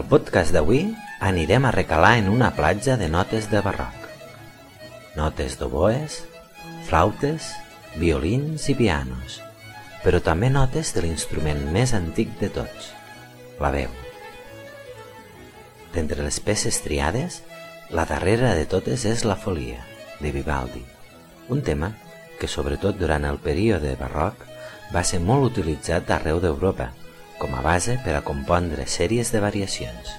Al podcast d'avui anirem a recalar en una platja de notes de barroc. Notes d'oboes, flautes, violins i pianos, però també notes de l'instrument més antic de tots, la veu. D'entre les peces triades, la darrera de totes és la Folia, de Vivaldi, un tema que sobretot durant el període barroc va ser molt utilitzat arreu d'Europa com a base per a compondre sèries de variacions.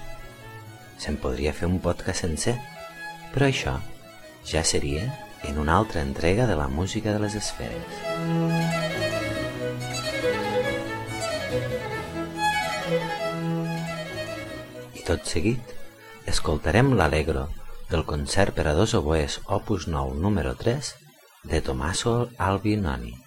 Se'n podria fer un podcast sencer, però això ja seria en una altra entrega de la música de les esferes. I tot seguit, escoltarem l'Allegro del concert per a dos oboes opus 9 número 3 de Tommaso Albinoni.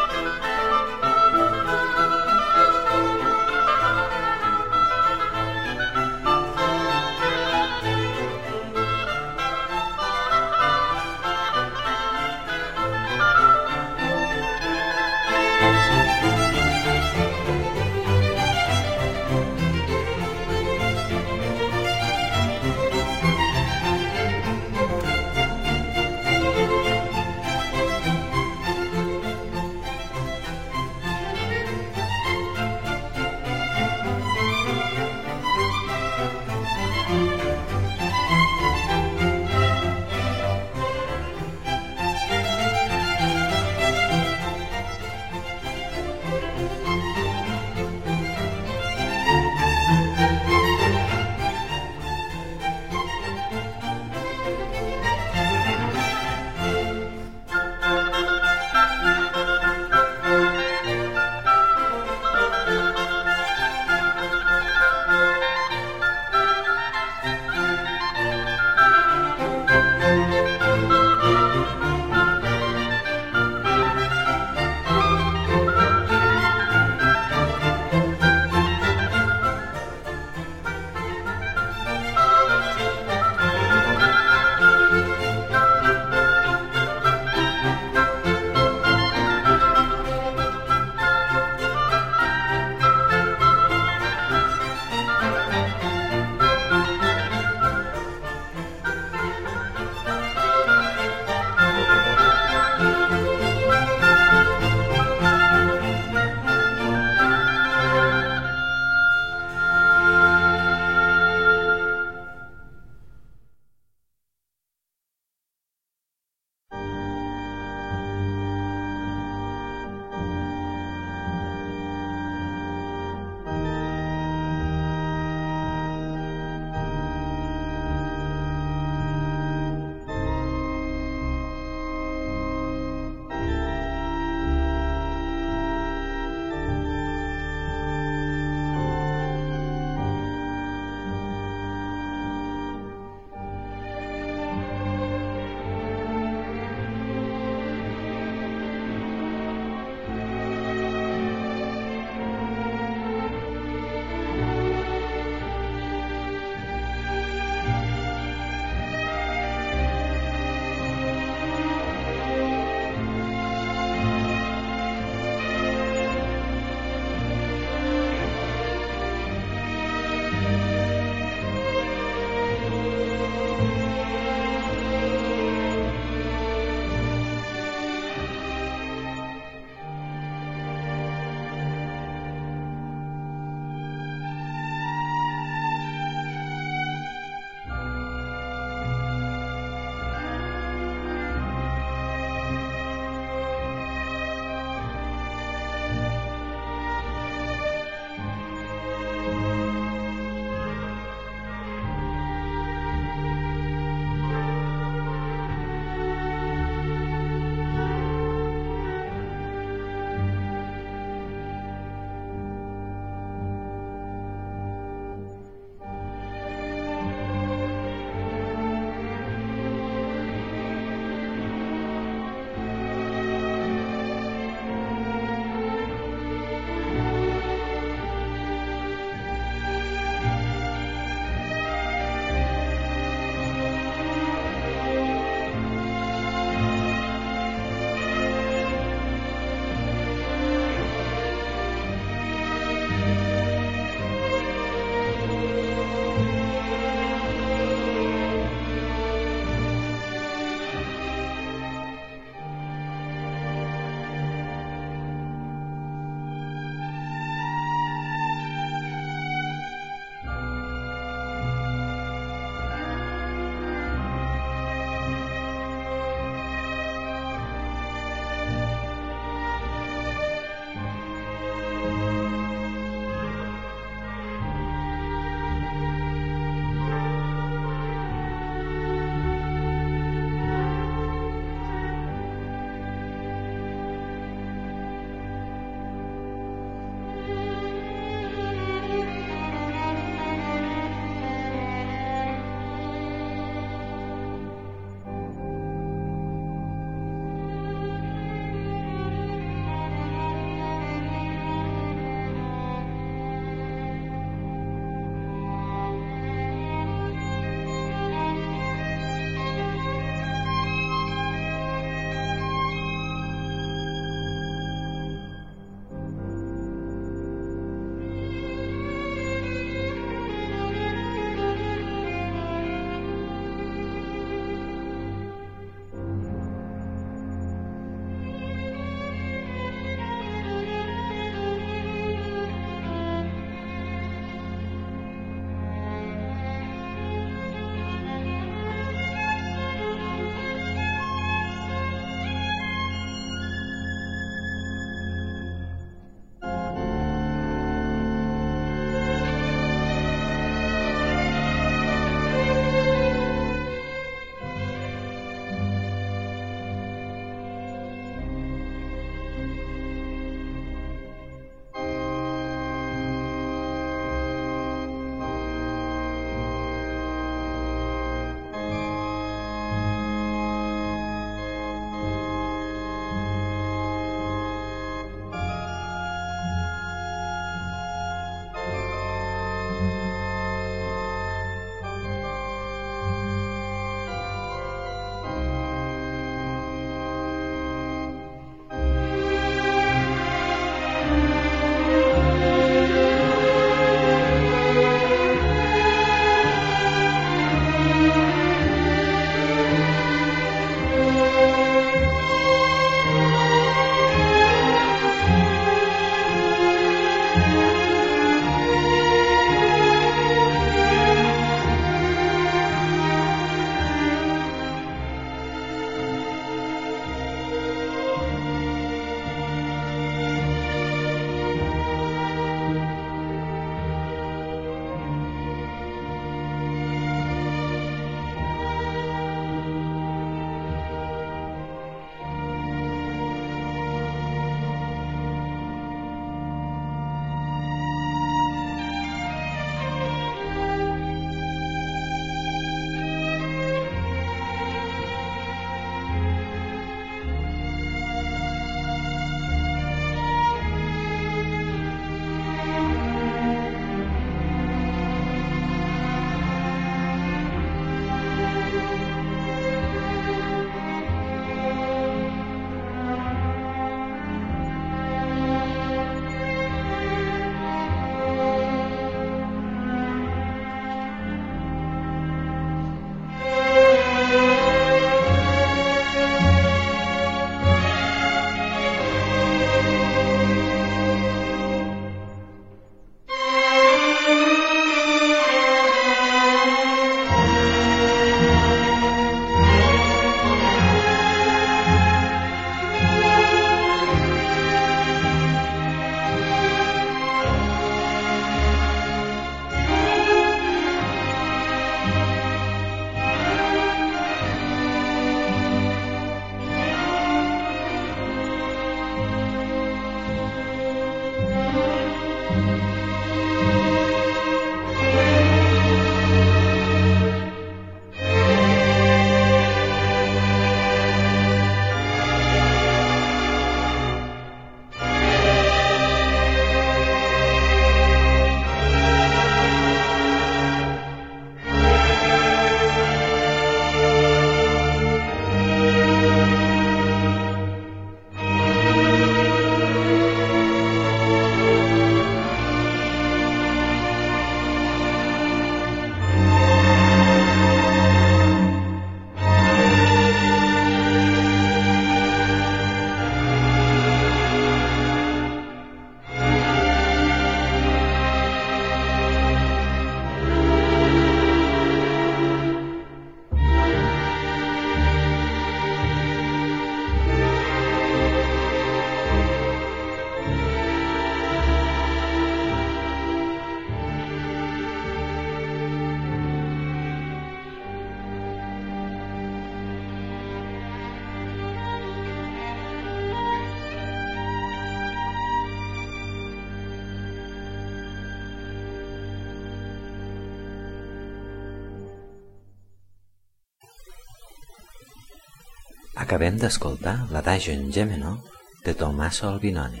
Acabem d'escoltar l'Adagio en Ge menor de Tommaso Albinoni.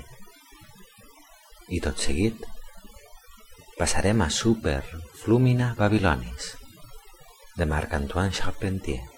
I tot seguit passarem a Super Flumina Babilonis de Marc-Antoine Charpentier.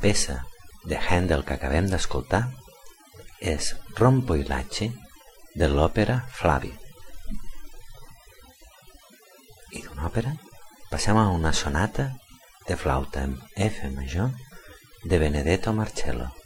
Peça de Handel que acabem d'escoltar és Rompo i Lache de l'òpera Flavi. I d'una òpera passem a una sonata de flauta en F major de Benedetto Marcello.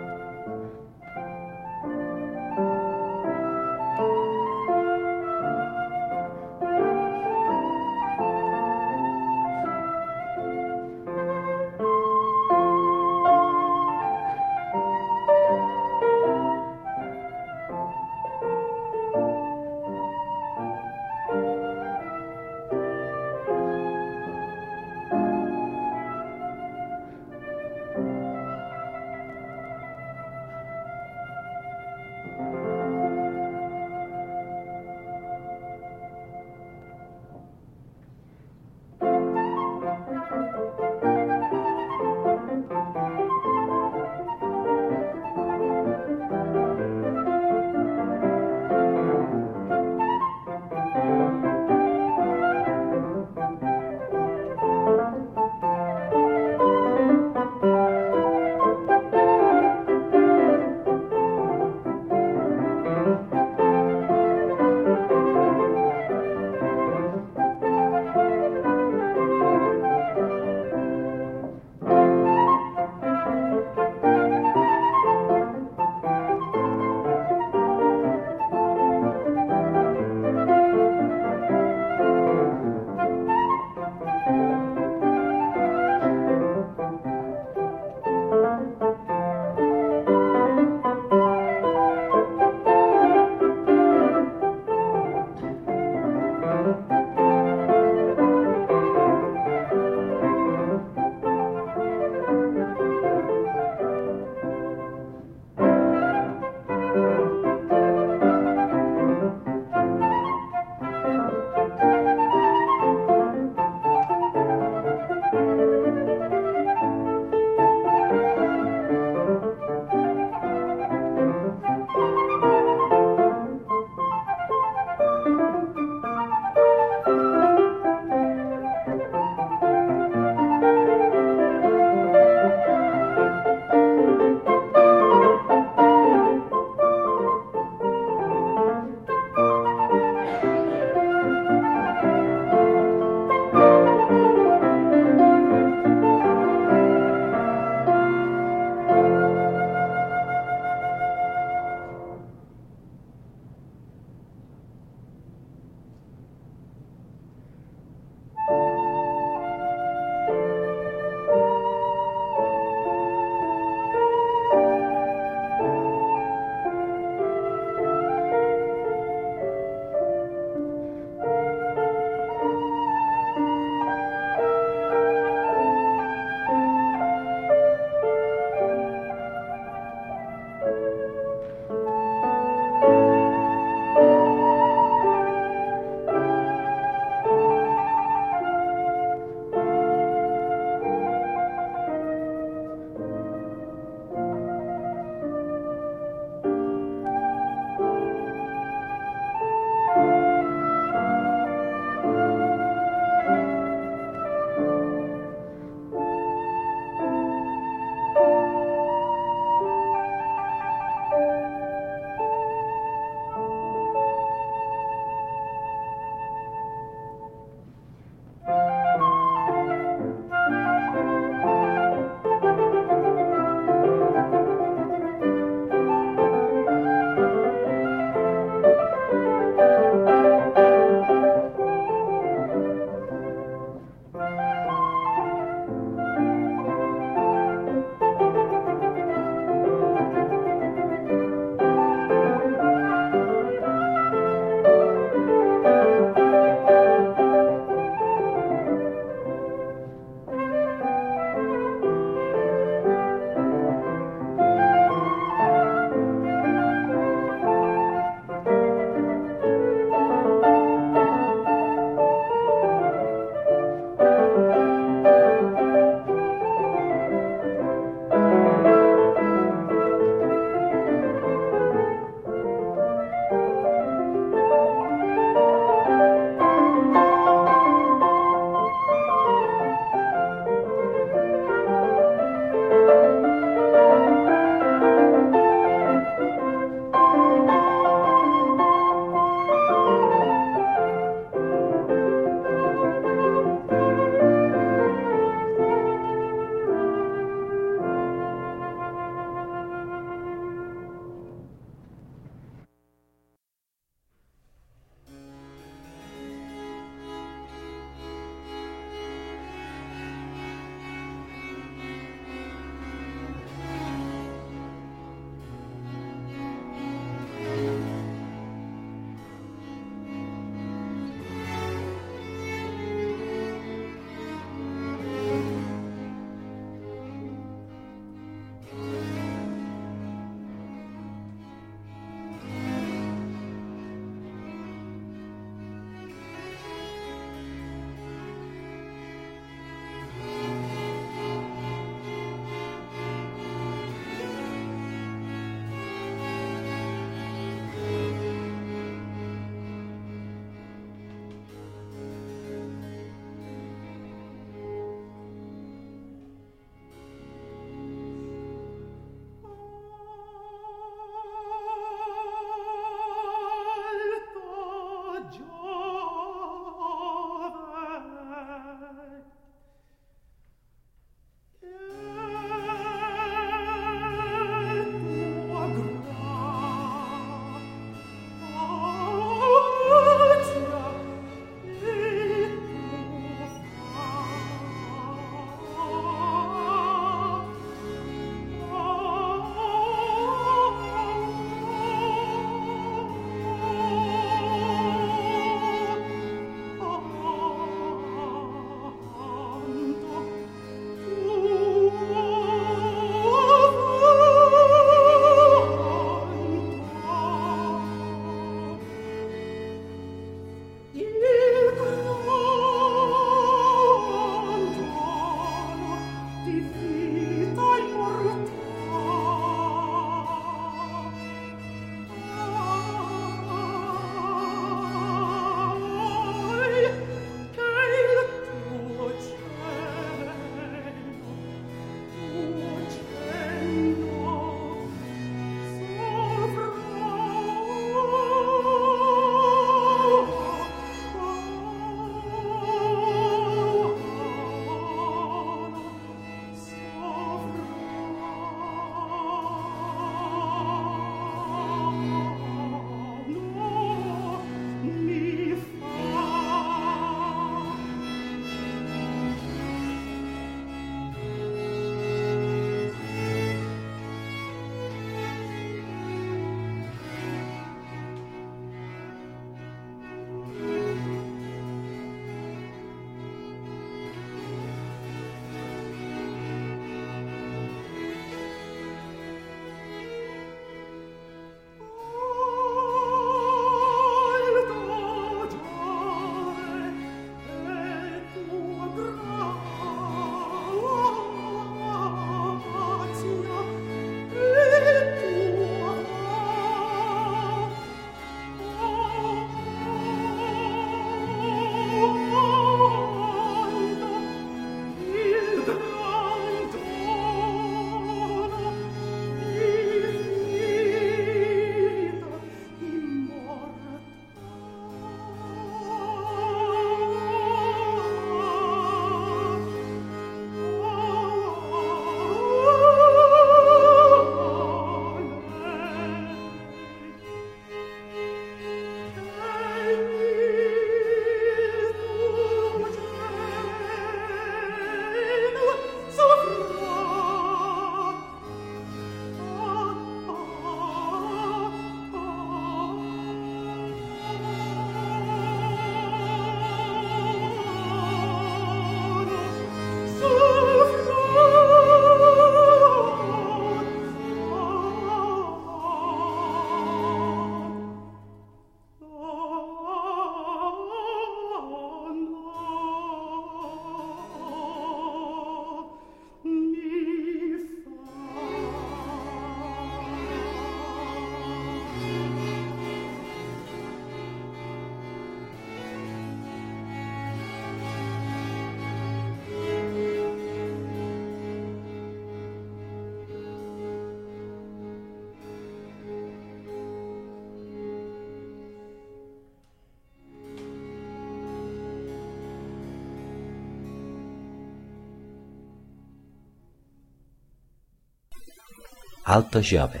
Alto Giove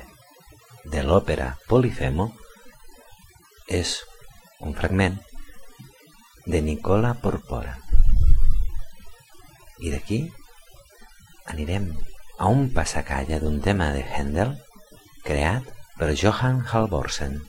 de l'òpera Polifemo és un fragment de Nicola Porpora. I d'aquí anirem a un passacalla d'un tema de Handel creat per Johann Halvorsen.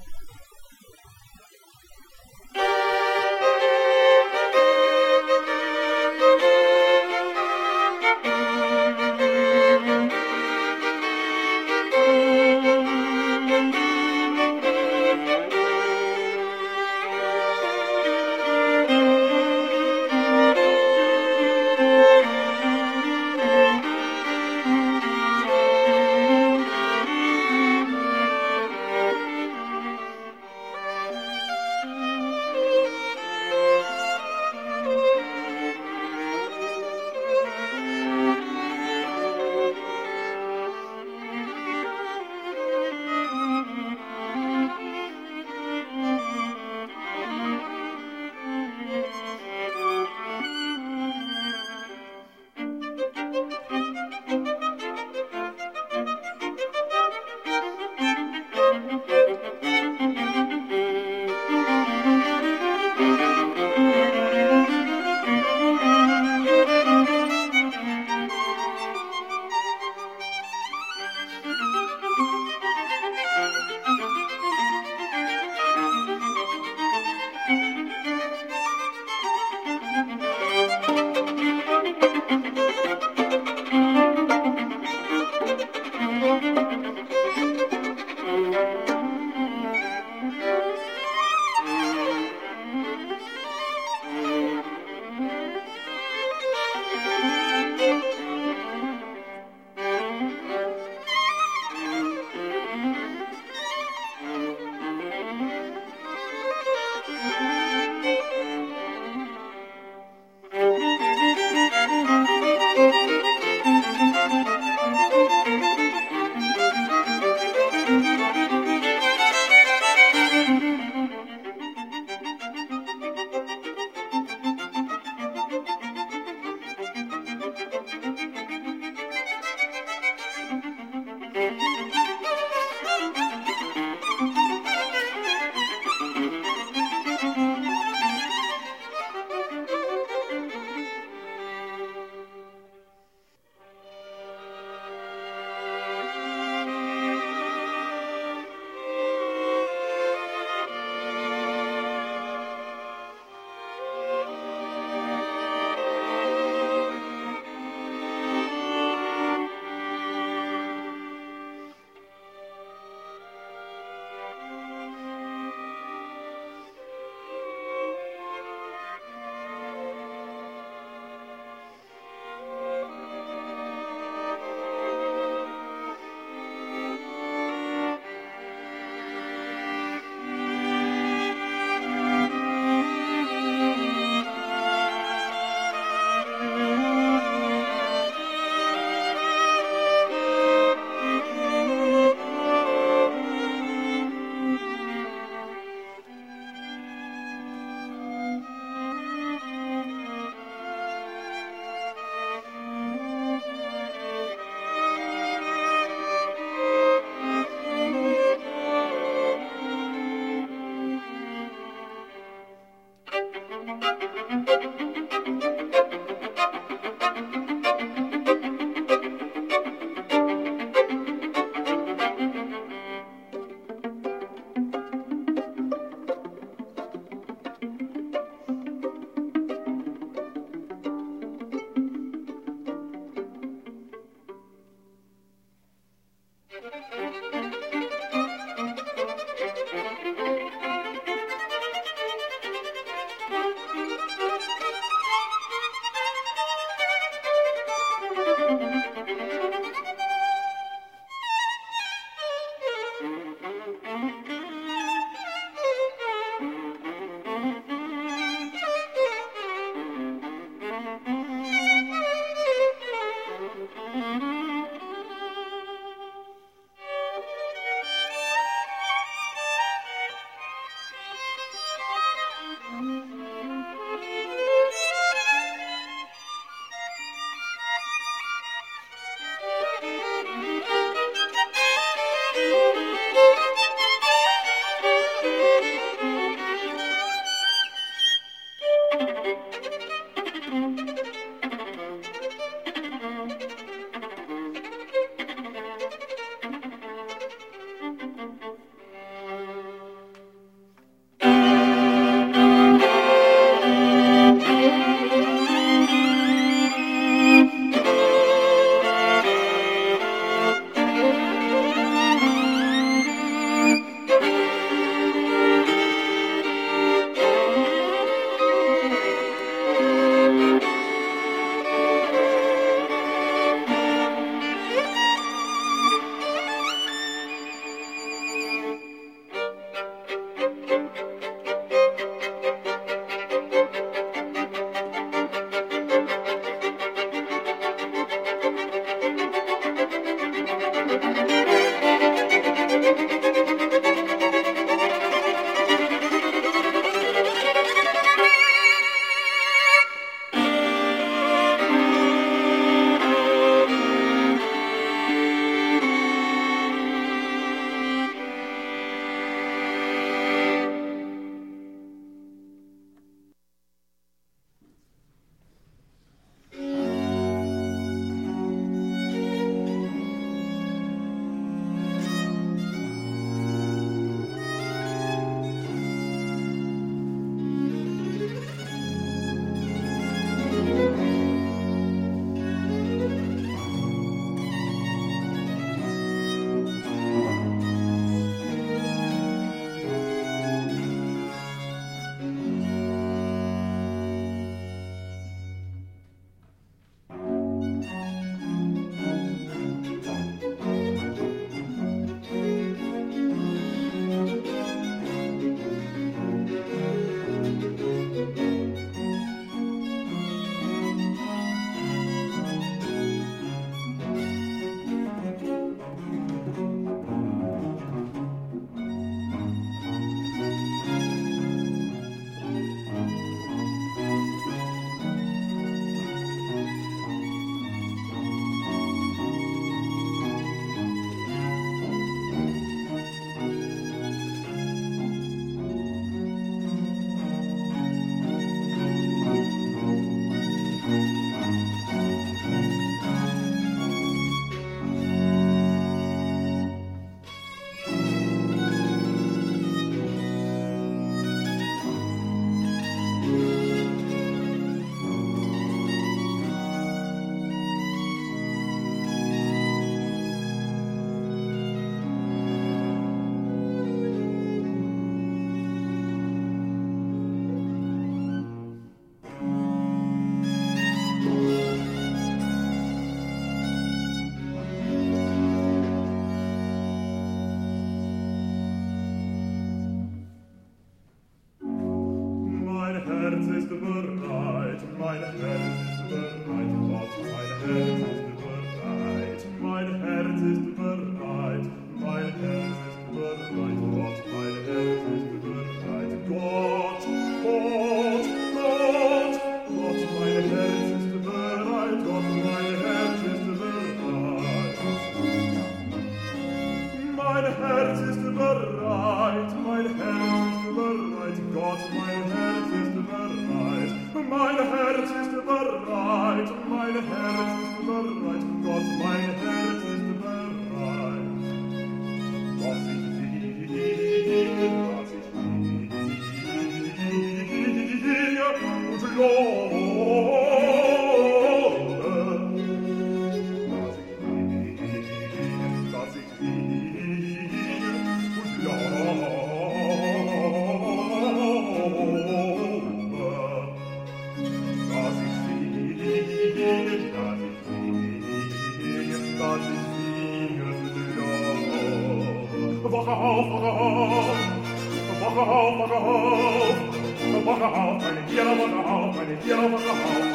要么个好。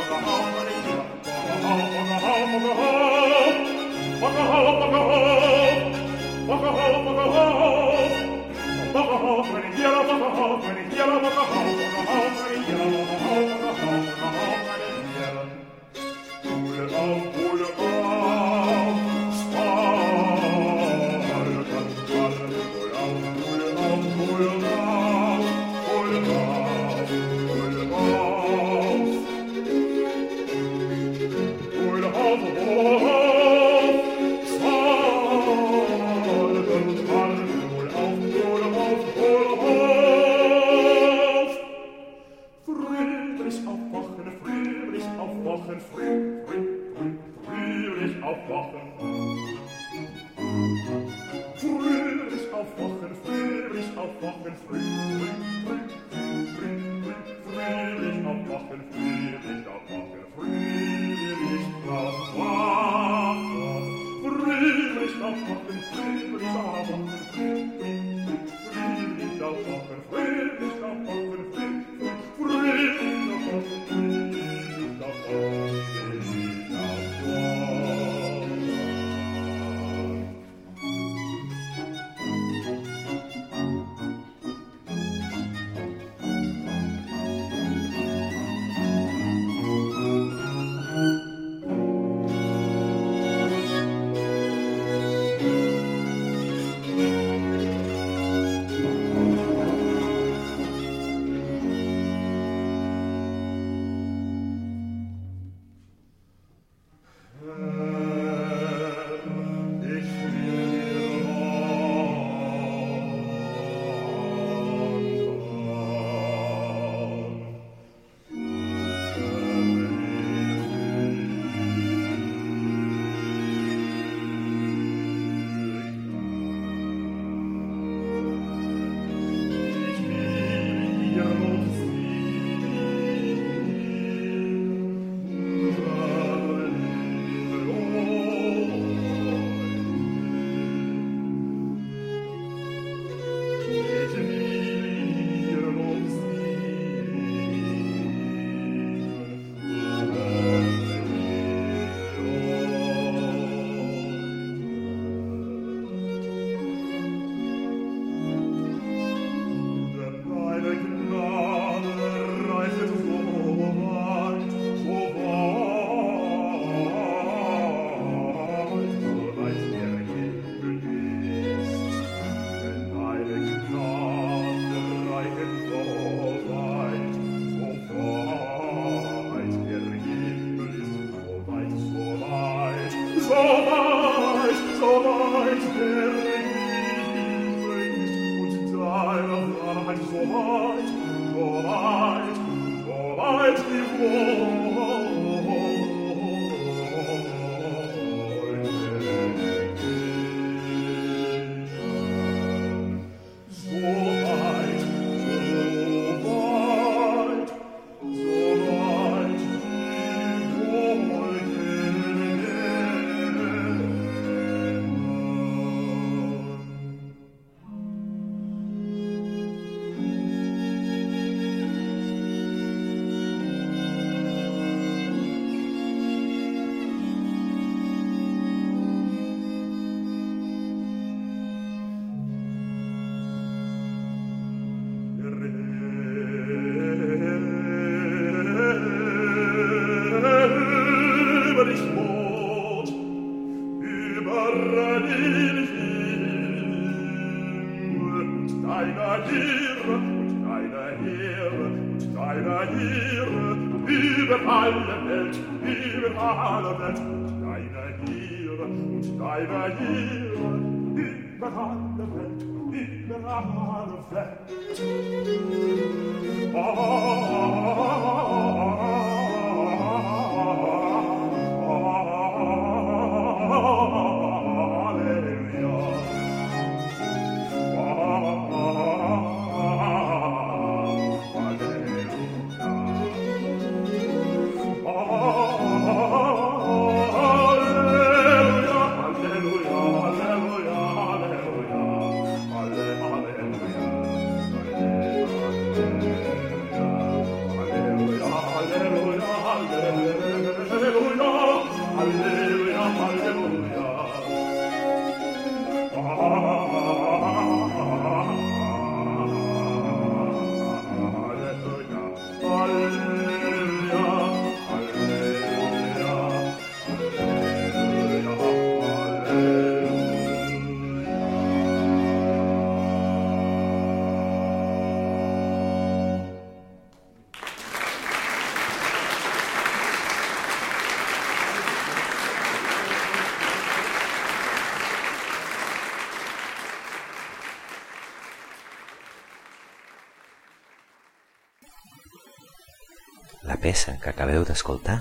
Peça que acabeu d'escoltar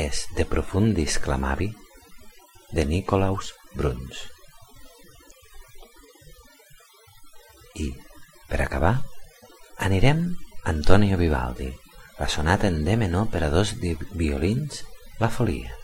és De Profundis Clamavi de Nicolaus Bruns. I, per acabar, anirem a Antonio Vivaldi, la sonata en D menor per a dos violins, la folia.